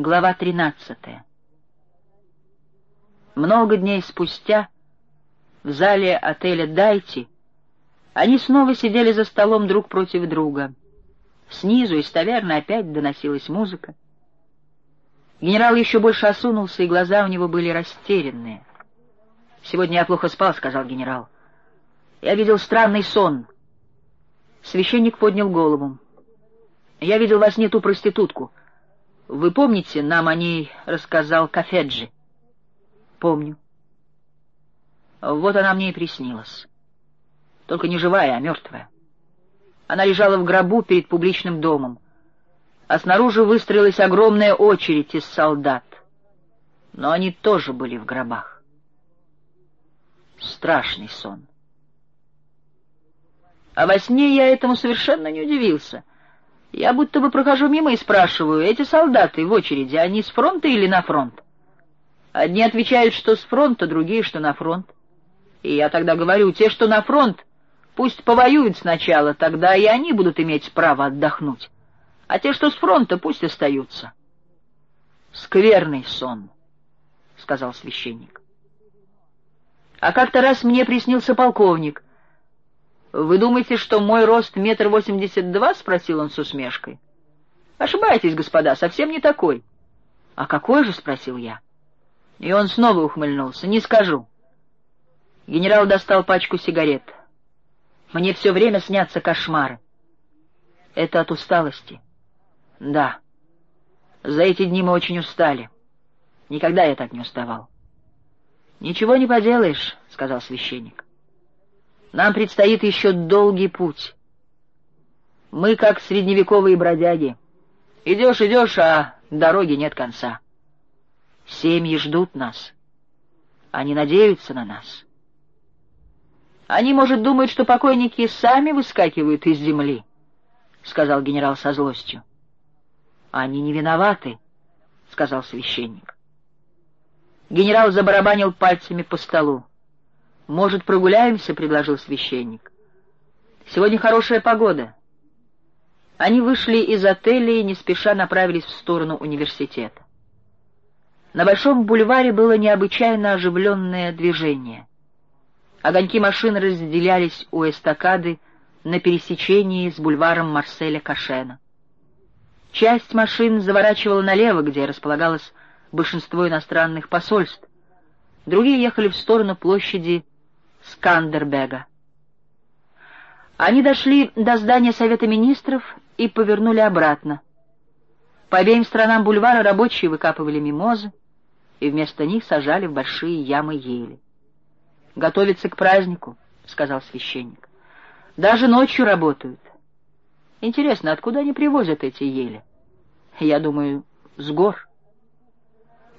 Глава тринадцатая. Много дней спустя в зале отеля «Дайти» они снова сидели за столом друг против друга. Снизу из таверны опять доносилась музыка. Генерал еще больше осунулся, и глаза у него были растерянные. «Сегодня я плохо спал», — сказал генерал. «Я видел странный сон». Священник поднял голову. «Я видел во сне ту проститутку. Вы помните, нам о ней рассказал Кафеджи?» «Помню». Вот она мне и приснилась. Только не живая, а мертвая. Она лежала в гробу перед публичным домом, а снаружи выстроилась огромная очередь из солдат. Но они тоже были в гробах. Страшный сон. А во сне я этому совершенно не удивился. Я будто бы прохожу мимо и спрашиваю, эти солдаты в очереди, они с фронта или на фронт? Одни отвечают, что с фронта, другие, что на фронт. И я тогда говорю, те, что на фронт, пусть повоюют сначала, тогда и они будут иметь право отдохнуть. А те, что с фронта, пусть остаются. Скверный сон, — сказал священник. А как-то раз мне приснился полковник. «Вы думаете, что мой рост метр восемьдесят два?» — спросил он с усмешкой. «Ошибаетесь, господа, совсем не такой». «А какой же?» — спросил я. И он снова ухмыльнулся. «Не скажу». Генерал достал пачку сигарет. «Мне все время снятся кошмары». «Это от усталости?» «Да. За эти дни мы очень устали. Никогда я так не уставал». «Ничего не поделаешь», — сказал священник. «Нам предстоит еще долгий путь. Мы как средневековые бродяги. Идешь, идешь, а дороги нет конца». Семьи ждут нас. Они надеются на нас. Они, может, думают, что покойники сами выскакивают из земли, — сказал генерал со злостью. Они не виноваты, — сказал священник. Генерал забарабанил пальцами по столу. «Может, прогуляемся?» — предложил священник. «Сегодня хорошая погода». Они вышли из отеля и не спеша направились в сторону университета. На Большом бульваре было необычайно оживленное движение. Огоньки машин разделялись у эстакады на пересечении с бульваром Марселя Кашена. Часть машин заворачивала налево, где располагалось большинство иностранных посольств. Другие ехали в сторону площади Скандербега. Они дошли до здания Совета Министров и повернули обратно. По обеим сторонам бульвара рабочие выкапывали мимозы, и вместо них сажали в большие ямы ели. «Готовятся к празднику», — сказал священник. «Даже ночью работают. Интересно, откуда они привозят эти ели? Я думаю, с гор».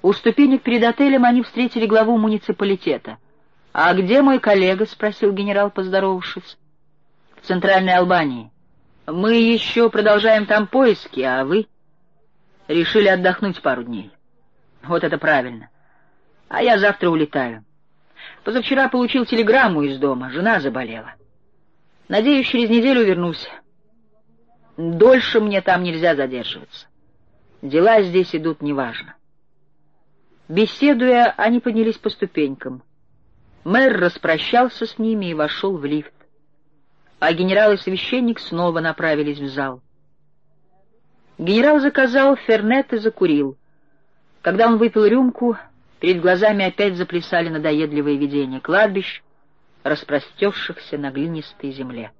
У ступенек перед отелем они встретили главу муниципалитета. «А где мой коллега?» — спросил генерал, поздоровавшись. «В Центральной Албании. Мы еще продолжаем там поиски, а вы?» «Решили отдохнуть пару дней». Вот это правильно. А я завтра улетаю. Позавчера получил телеграмму из дома, жена заболела. Надеюсь, через неделю вернусь. Дольше мне там нельзя задерживаться. Дела здесь идут неважно. Беседуя, они поднялись по ступенькам. Мэр распрощался с ними и вошел в лифт. А генерал и священник снова направились в зал. Генерал заказал фернет и закурил — когда он выпил рюмку, перед глазами опять заплясали надоедливые видения кладбищ, распростевшихся на глинистой земле.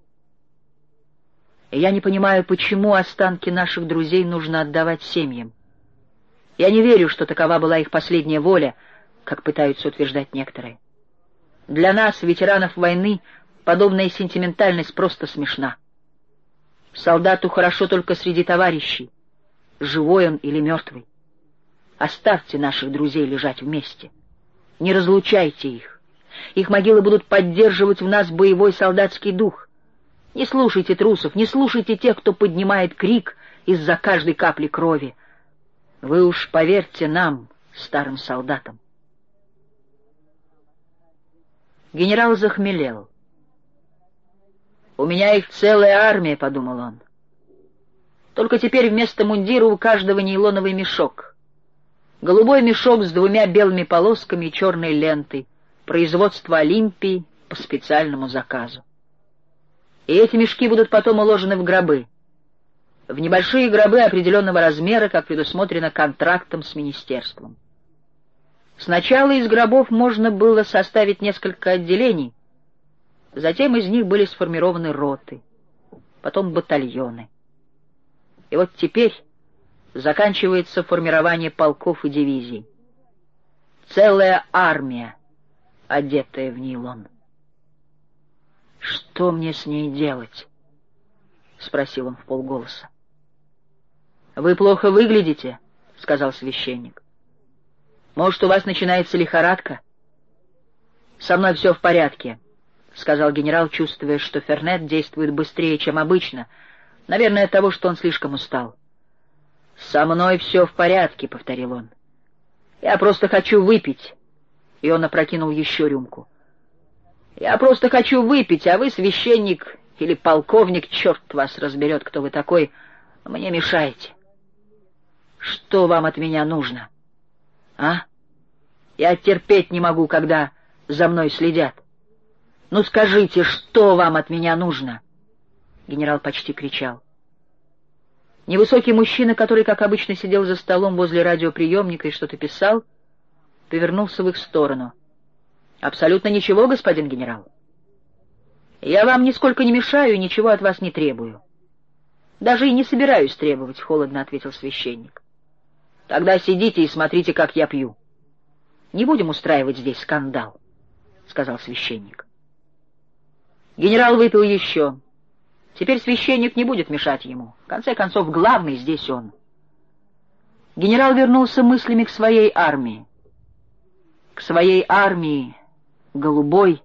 Я не понимаю, почему останки наших друзей нужно отдавать семьям. Я не верю, что такова была их последняя воля, как пытаются утверждать некоторые. Для нас, ветеранов войны, подобная сентиментальность просто смешна. Солдату хорошо только среди товарищей, живой он или мертвый. Оставьте наших друзей лежать вместе. Не разлучайте их. Их могилы будут поддерживать в нас боевой солдатский дух. Не слушайте трусов, не слушайте тех, кто поднимает крик из-за каждой капли крови. Вы уж поверьте нам, старым солдатам. Генерал захмелел. «У меня их целая армия», — подумал он. «Только теперь вместо мундира у каждого нейлоновый мешок» голубой мешок с двумя белыми полосками и черной лентой, производство Олимпии по специальному заказу. И эти мешки будут потом уложены в гробы, в небольшие гробы определенного размера, как предусмотрено контрактом с министерством. Сначала из гробов можно было составить несколько отделений, затем из них были сформированы роты, потом батальоны. И вот теперь заканчивается формирование полков и дивизий. Целая армия, одетая в нейлон. «Что мне с ней делать?» — спросил он в полголоса. «Вы плохо выглядите», — сказал священник. «Может, у вас начинается лихорадка?» «Со мной все в порядке», — сказал генерал, чувствуя, что Фернет действует быстрее, чем обычно, наверное, от того, что он слишком устал. «Со мной все в порядке», — повторил он. «Я просто хочу выпить». И он опрокинул еще рюмку. «Я просто хочу выпить, а вы, священник или полковник, черт вас разберет, кто вы такой, мне мешаете». Что вам от меня нужно? А? Я терпеть не могу, когда за мной следят. Ну скажите, что вам от меня нужно? Генерал почти кричал. Невысокий мужчина, который, как обычно, сидел за столом возле радиоприемника и что-то писал, повернулся в их сторону. «Абсолютно ничего, господин генерал. Я вам нисколько не мешаю и ничего от вас не требую. Даже и не собираюсь требовать», — холодно ответил священник. Тогда сидите и смотрите, как я пью. Не будем устраивать здесь скандал, — сказал священник. Генерал выпил еще. Теперь священник не будет мешать ему. В конце концов, главный здесь он. Генерал вернулся мыслями к своей армии. К своей армии, голубой,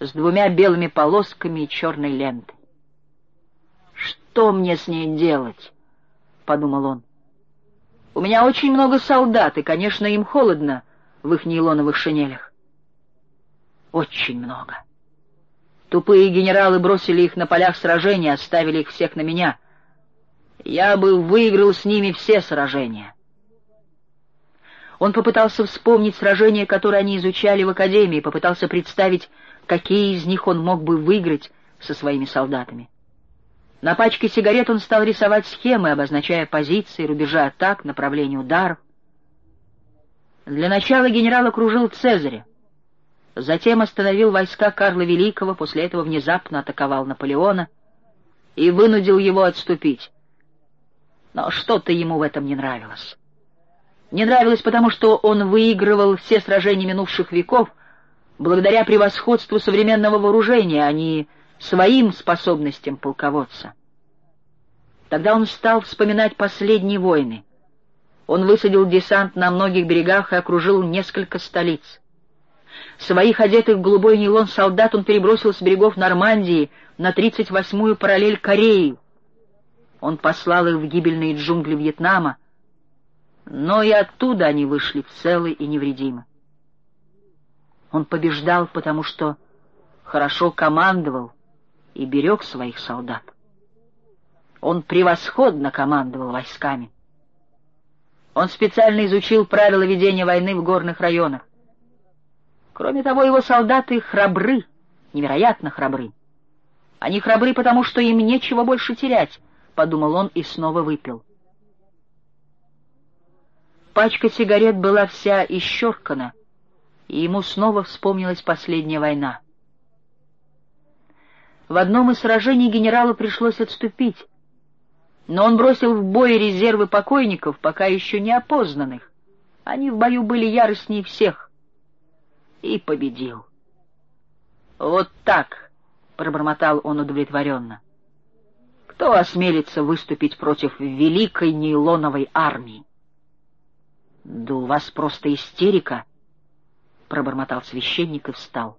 с двумя белыми полосками и черной лентой. «Что мне с ней делать?» — подумал он. У меня очень много солдат, и, конечно, им холодно в их нейлоновых шинелях. Очень много. Тупые генералы бросили их на полях сражения, оставили их всех на меня. Я бы выиграл с ними все сражения. Он попытался вспомнить сражения, которые они изучали в академии, попытался представить, какие из них он мог бы выиграть со своими солдатами. На пачке сигарет он стал рисовать схемы, обозначая позиции, рубежи атак, направление ударов. Для начала генерал окружил Цезаря, затем остановил войска Карла Великого, после этого внезапно атаковал Наполеона и вынудил его отступить. Но что-то ему в этом не нравилось. Не нравилось потому, что он выигрывал все сражения минувших веков благодаря превосходству современного вооружения, а не своим способностям полководца. Тогда он стал вспоминать последние войны. Он высадил десант на многих берегах и окружил несколько столиц. Своих одетых в голубой нейлон солдат он перебросил с берегов Нормандии на 38-ю параллель Кореи. Он послал их в гибельные джунгли Вьетнама, но и оттуда они вышли целы и невредимы. Он побеждал, потому что хорошо командовал, и берег своих солдат. Он превосходно командовал войсками. Он специально изучил правила ведения войны в горных районах. Кроме того, его солдаты храбры, невероятно храбры. Они храбры, потому что им нечего больше терять, — подумал он и снова выпил. Пачка сигарет была вся исчеркана, и ему снова вспомнилась последняя война. В одном из сражений генералу пришлось отступить, но он бросил в бой резервы покойников, пока еще не опознанных. Они в бою были яростнее всех. И победил. «Вот так», — пробормотал он удовлетворенно. «Кто осмелится выступить против великой нейлоновой армии?» «Да у вас просто истерика», — пробормотал священник и встал.